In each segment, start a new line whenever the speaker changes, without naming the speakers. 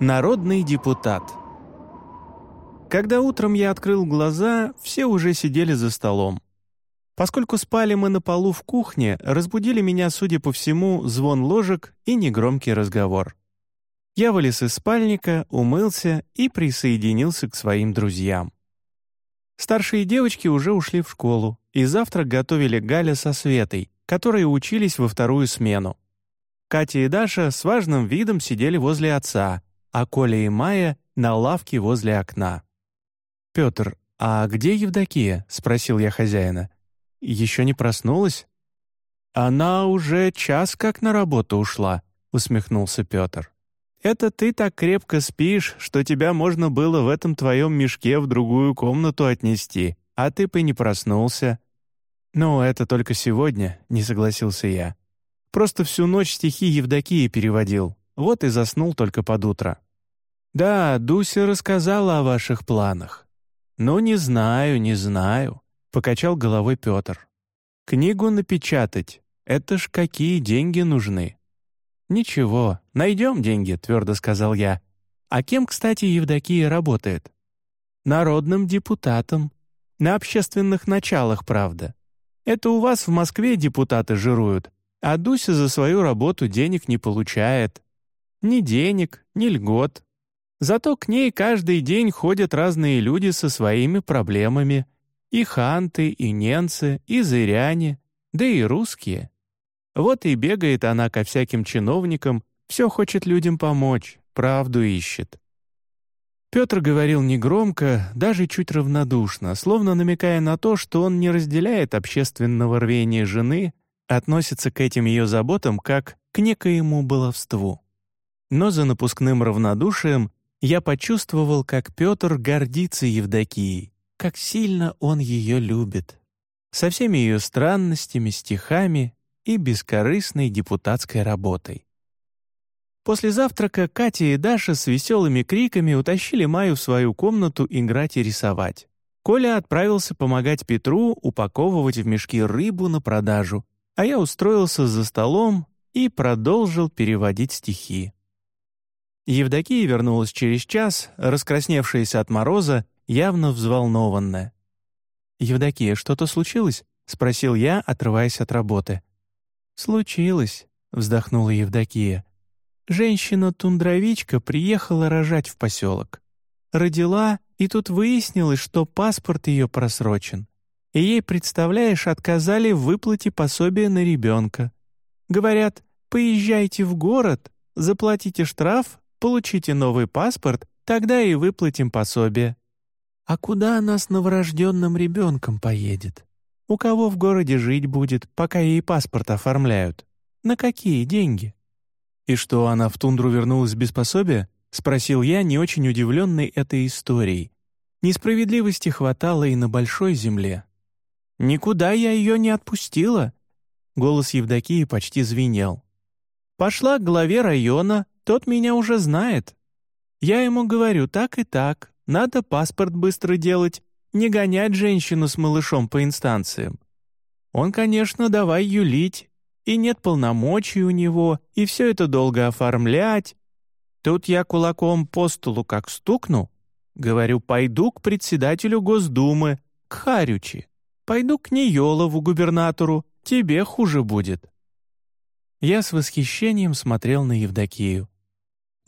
Народный депутат. Когда утром я открыл глаза, все уже сидели за столом. Поскольку спали мы на полу в кухне, разбудили меня, судя по всему, звон ложек и негромкий разговор. Я вылез из спальника, умылся и присоединился к своим друзьям. Старшие девочки уже ушли в школу, и завтрак готовили Галя со Светой, которые учились во вторую смену. Катя и Даша с важным видом сидели возле отца, а Коля и Майя — на лавке возле окна. «Петр, а где Евдокия?» — спросил я хозяина. «Еще не проснулась?» «Она уже час как на работу ушла», — усмехнулся Петр. «Это ты так крепко спишь, что тебя можно было в этом твоем мешке в другую комнату отнести, а ты бы не проснулся». «Ну, это только сегодня», — не согласился я. «Просто всю ночь стихи Евдокии переводил, вот и заснул только под утро». «Да, Дуся рассказала о ваших планах». «Ну, не знаю, не знаю», — покачал головой Петр. «Книгу напечатать — это ж какие деньги нужны». «Ничего, найдем деньги», — твердо сказал я. «А кем, кстати, Евдокия работает?» «Народным депутатом. На общественных началах, правда. Это у вас в Москве депутаты жируют, а Дуся за свою работу денег не получает. Ни денег, ни льгот, Зато к ней каждый день ходят разные люди со своими проблемами. И ханты, и ненцы, и зыряне, да и русские. Вот и бегает она ко всяким чиновникам, все хочет людям помочь, правду ищет. Петр говорил негромко, даже чуть равнодушно, словно намекая на то, что он не разделяет общественного рвения жены, относится к этим ее заботам как к некоему баловству. Но за напускным равнодушием я почувствовал, как Петр гордится Евдокией, как сильно он ее любит. Со всеми ее странностями, стихами и бескорыстной депутатской работой. После завтрака Катя и Даша с веселыми криками утащили Маю в свою комнату играть и рисовать. Коля отправился помогать Петру упаковывать в мешки рыбу на продажу, а я устроился за столом и продолжил переводить стихи. Евдокия вернулась через час, раскрасневшаяся от мороза, явно взволнованная. «Евдокия, что-то случилось?» — спросил я, отрываясь от работы. «Случилось», — вздохнула Евдокия. «Женщина-тундровичка приехала рожать в поселок. Родила, и тут выяснилось, что паспорт ее просрочен. И ей, представляешь, отказали в выплате пособия на ребенка. Говорят, поезжайте в город, заплатите штраф, Получите новый паспорт, тогда и выплатим пособие». «А куда она с новорожденным ребенком поедет? У кого в городе жить будет, пока ей паспорт оформляют? На какие деньги?» «И что, она в тундру вернулась без пособия?» — спросил я, не очень удивленный этой историей. Несправедливости хватало и на большой земле. «Никуда я ее не отпустила!» Голос Евдокии почти звенел. «Пошла к главе района, тот меня уже знает. Я ему говорю так и так, надо паспорт быстро делать, не гонять женщину с малышом по инстанциям. Он, конечно, давай юлить, и нет полномочий у него, и все это долго оформлять. Тут я кулаком по столу как стукну, говорю, пойду к председателю Госдумы, к Харючи, пойду к Неелову губернатору, тебе хуже будет». Я с восхищением смотрел на Евдокию.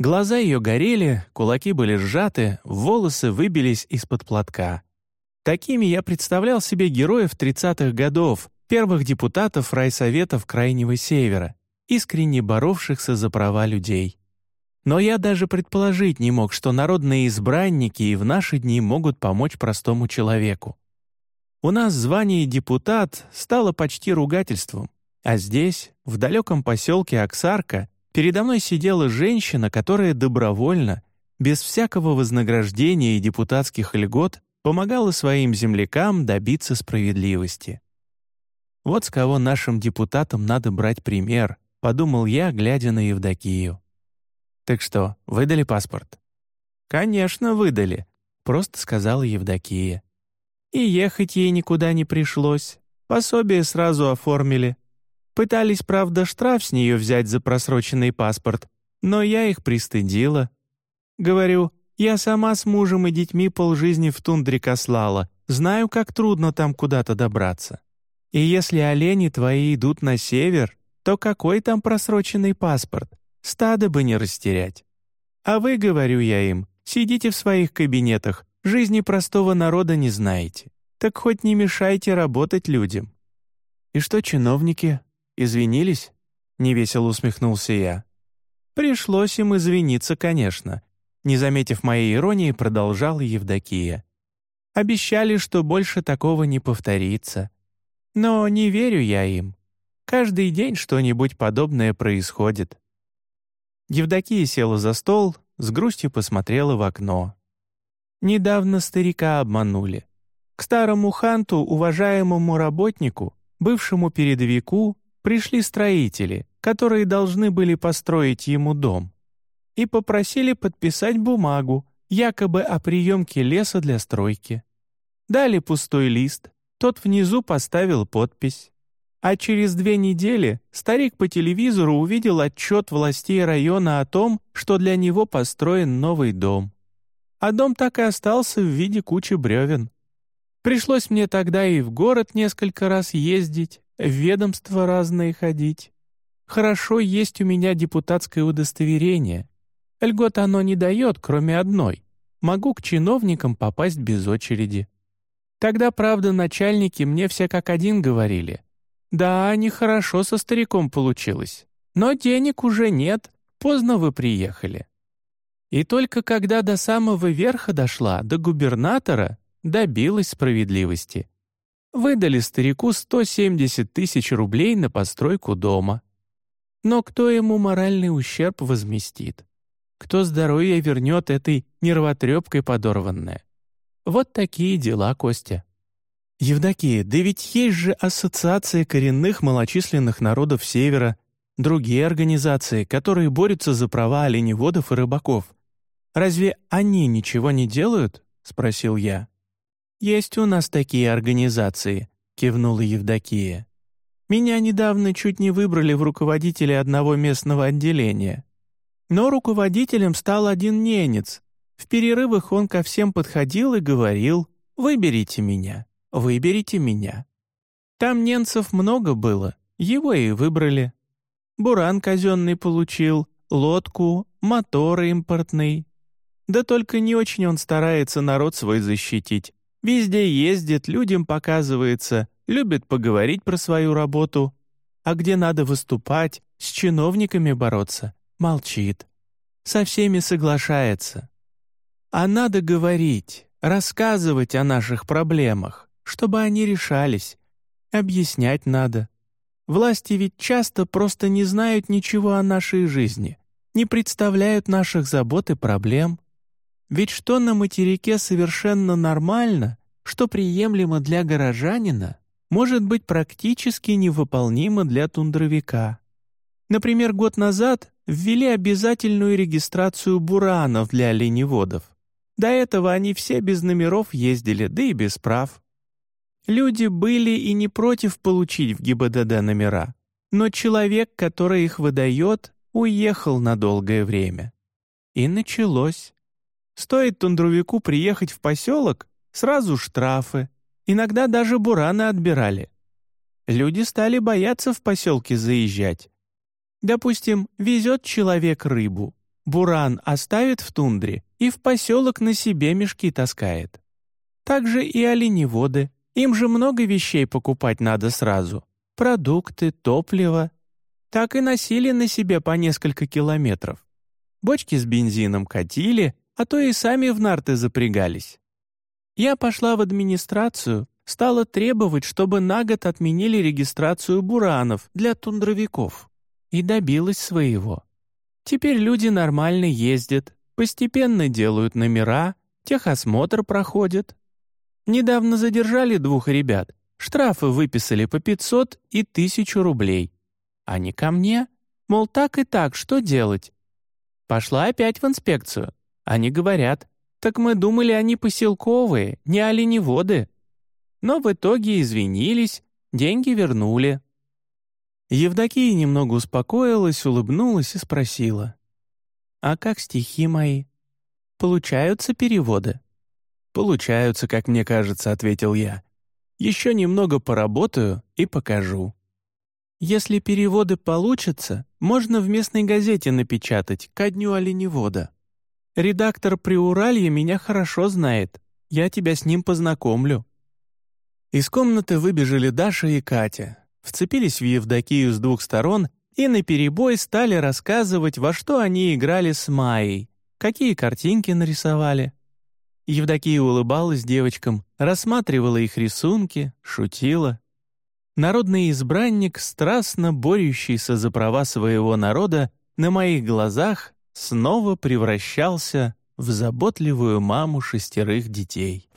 Глаза ее горели, кулаки были сжаты, волосы выбились из-под платка. Такими я представлял себе героев 30-х годов, первых депутатов райсоветов Крайнего Севера, искренне боровшихся за права людей. Но я даже предположить не мог, что народные избранники и в наши дни могут помочь простому человеку. У нас звание депутат стало почти ругательством, а здесь, в далеком поселке Оксарка, Передо мной сидела женщина, которая добровольно, без всякого вознаграждения и депутатских льгот, помогала своим землякам добиться справедливости. Вот с кого нашим депутатам надо брать пример, подумал я, глядя на Евдокию. Так что, выдали паспорт? Конечно, выдали, просто сказала Евдокия. И ехать ей никуда не пришлось. Пособие сразу оформили. Пытались, правда, штраф с нее взять за просроченный паспорт, но я их пристыдила. Говорю, я сама с мужем и детьми полжизни в тундре кослала, знаю, как трудно там куда-то добраться. И если олени твои идут на север, то какой там просроченный паспорт? Стадо бы не растерять. А вы, говорю я им, сидите в своих кабинетах, жизни простого народа не знаете. Так хоть не мешайте работать людям. И что чиновники? Извинились? Невесело усмехнулся я. Пришлось им извиниться, конечно. Не заметив моей иронии, продолжала Евдокия. Обещали, что больше такого не повторится. Но не верю я им. Каждый день что-нибудь подобное происходит. Евдокия села за стол, с грустью посмотрела в окно. Недавно старика обманули. К старому ханту, уважаемому работнику, бывшему передовику, пришли строители, которые должны были построить ему дом, и попросили подписать бумагу, якобы о приемке леса для стройки. Дали пустой лист, тот внизу поставил подпись. А через две недели старик по телевизору увидел отчет властей района о том, что для него построен новый дом. А дом так и остался в виде кучи бревен. Пришлось мне тогда и в город несколько раз ездить, в ведомства разные ходить. Хорошо есть у меня депутатское удостоверение. Льгот оно не дает, кроме одной. Могу к чиновникам попасть без очереди. Тогда, правда, начальники мне все как один говорили. Да, нехорошо со стариком получилось. Но денег уже нет, поздно вы приехали. И только когда до самого верха дошла, до губернатора, добилась справедливости. Выдали старику 170 тысяч рублей на постройку дома. Но кто ему моральный ущерб возместит? Кто здоровье вернет этой нервотрепкой подорванное? Вот такие дела, Костя. Евдокия, да ведь есть же Ассоциация коренных малочисленных народов Севера, другие организации, которые борются за права оленеводов и рыбаков. Разве они ничего не делают? — спросил я. «Есть у нас такие организации», — кивнула Евдокия. «Меня недавно чуть не выбрали в руководители одного местного отделения. Но руководителем стал один ненец, в перерывах он ко всем подходил и говорил «Выберите меня, выберите меня». Там ненцев много было, его и выбрали. Буран казенный получил, лодку, мотор импортный. Да только не очень он старается народ свой защитить. Везде ездит, людям показывается, любит поговорить про свою работу. А где надо выступать, с чиновниками бороться, молчит. Со всеми соглашается. А надо говорить, рассказывать о наших проблемах, чтобы они решались. Объяснять надо. Власти ведь часто просто не знают ничего о нашей жизни, не представляют наших забот и проблем. Ведь что на материке совершенно нормально, что приемлемо для горожанина, может быть практически невыполнимо для тундровика. Например, год назад ввели обязательную регистрацию буранов для оленеводов. До этого они все без номеров ездили, да и без прав. Люди были и не против получить в ГИБДД номера, но человек, который их выдает, уехал на долгое время. И началось. Стоит тундровику приехать в поселок, сразу штрафы, иногда даже бураны отбирали. Люди стали бояться в поселке заезжать. Допустим, везет человек рыбу, буран оставит в тундре и в поселок на себе мешки таскает. Также и оленеводы, им же много вещей покупать надо сразу. Продукты, топливо. Так и носили на себе по несколько километров. Бочки с бензином катили, а то и сами в нарты запрягались. Я пошла в администрацию, стала требовать, чтобы на год отменили регистрацию буранов для тундровиков. И добилась своего. Теперь люди нормально ездят, постепенно делают номера, техосмотр проходят. Недавно задержали двух ребят, штрафы выписали по 500 и 1000 рублей. Они ко мне, мол, так и так, что делать? Пошла опять в инспекцию. Они говорят, так мы думали, они поселковые, не оленеводы. Но в итоге извинились, деньги вернули. Евдокия немного успокоилась, улыбнулась и спросила. «А как стихи мои? получаются переводы?» «Получаются, как мне кажется», — ответил я. «Еще немного поработаю и покажу». «Если переводы получатся, можно в местной газете напечатать ко дню оленевода. Редактор Приуралья меня хорошо знает, я тебя с ним познакомлю». Из комнаты выбежали Даша и Катя, вцепились в Евдокию с двух сторон и наперебой стали рассказывать, во что они играли с Майей, какие картинки нарисовали. Евдокия улыбалась девочкам, рассматривала их рисунки, шутила. Народный избранник, страстно борющийся за права своего народа, на моих глазах снова превращался в заботливую маму шестерых детей.